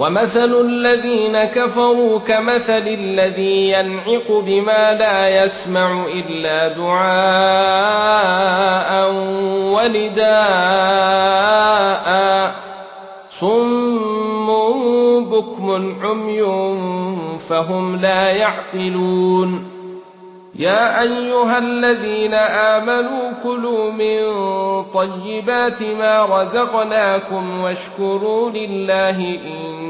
ومثل الذين كفروا كمثل الذي ينعق بما لا يسمع الا دعاء ونداء صم بكم عمي فهم لا يعقلون يا ايها الذين امنوا كلوا من طيبات ما رزقناكم واشكروا لله ان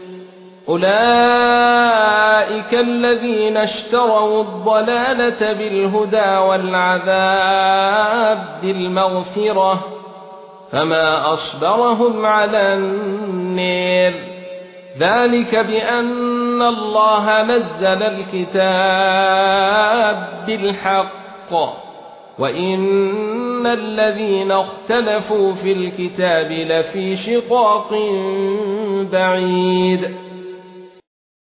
اولئك الذين اشتروا الضلاله بالهدى والعذاب بالمغفره فما اصبرهم على النار ذلك بان الله نزل الكتاب بالحق وان الذين اختلفوا في الكتاب لفي شقاق بعيد